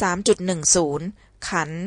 สามจุดหนึ่งศูนย์ขันธ์